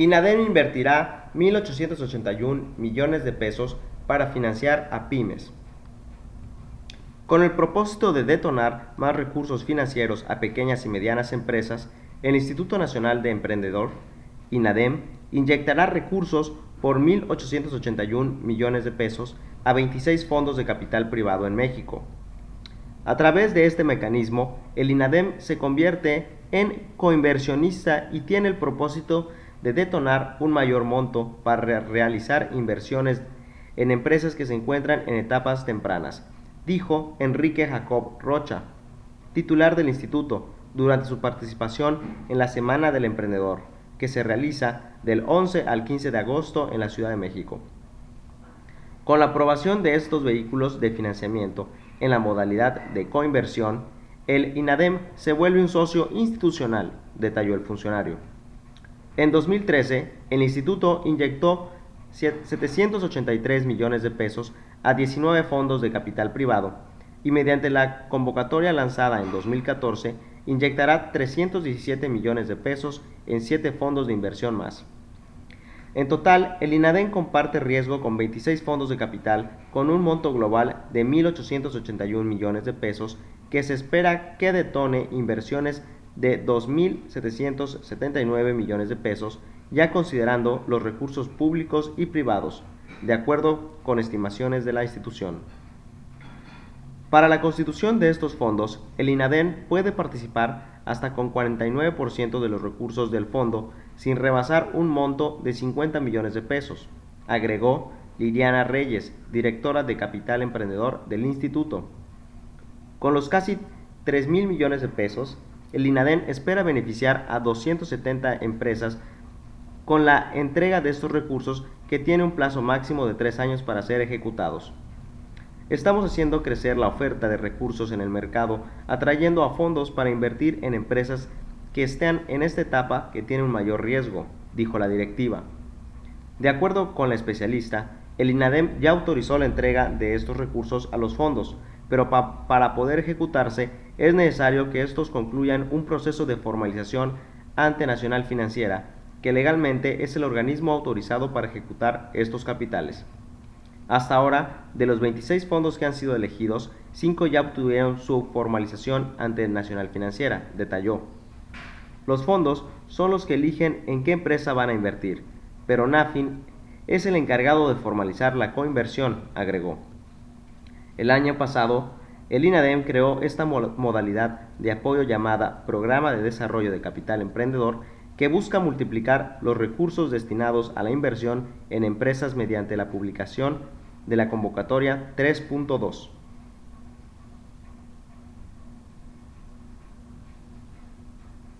INADEM invertirá 1.881 millones de pesos para financiar a pymes. Con el propósito de detonar más recursos financieros a pequeñas y medianas empresas, el Instituto Nacional de Emprendedor, INADEM, inyectará recursos por 1.881 millones de pesos a 26 fondos de capital privado en México. A través de este mecanismo, el INADEM se convierte en coinversionista y tiene el propósito de detonar un mayor monto para realizar inversiones en empresas que se encuentran en etapas tempranas, dijo Enrique Jacob Rocha, titular del instituto, durante su participación en la Semana del Emprendedor, que se realiza del 11 al 15 de agosto en la Ciudad de México. Con la aprobación de estos vehículos de financiamiento en la modalidad de coinversión, el INADEM se vuelve un socio institucional, detalló el funcionario. En 2013, el instituto inyectó 783 millones de pesos a 19 fondos de capital privado y mediante la convocatoria lanzada en 2014 inyectará 317 millones de pesos en 7 fondos de inversión más. En total, el INADEM comparte riesgo con 26 fondos de capital con un monto global de 1.881 millones de pesos que se espera que detone inversiones de 2.779 millones de pesos, ya considerando los recursos públicos y privados, de acuerdo con estimaciones de la institución. Para la constitución de estos fondos, el INADEN puede participar hasta con 49% de los recursos del fondo sin rebasar un monto de 50 millones de pesos, agregó Liliana Reyes, directora de Capital Emprendedor del Instituto. Con los casi 3 mil millones de pesos, el INADEN espera beneficiar a 270 empresas con la entrega de estos recursos que tiene un plazo máximo de tres años para ser ejecutados. Estamos haciendo crecer la oferta de recursos en el mercado, atrayendo a fondos para invertir en empresas que estén en esta etapa que tiene un mayor riesgo, dijo la directiva. De acuerdo con la especialista, el INADEM ya autorizó la entrega de estos recursos a los fondos, pero para poder ejecutarse es necesario que estos concluyan un proceso de formalización ante Nacional Financiera, que legalmente es el organismo autorizado para ejecutar estos capitales. Hasta ahora, de los 26 fondos que han sido elegidos, 5 ya obtuvieron su formalización ante Nacional Financiera, detalló. Los fondos son los que eligen en qué empresa van a invertir, pero NAFIN es el encargado de formalizar la coinversión, agregó. El año pasado, el INADEM creó esta modalidad de apoyo llamada Programa de Desarrollo de Capital Emprendedor que busca multiplicar los recursos destinados a la inversión en empresas mediante la publicación de la convocatoria 3.2.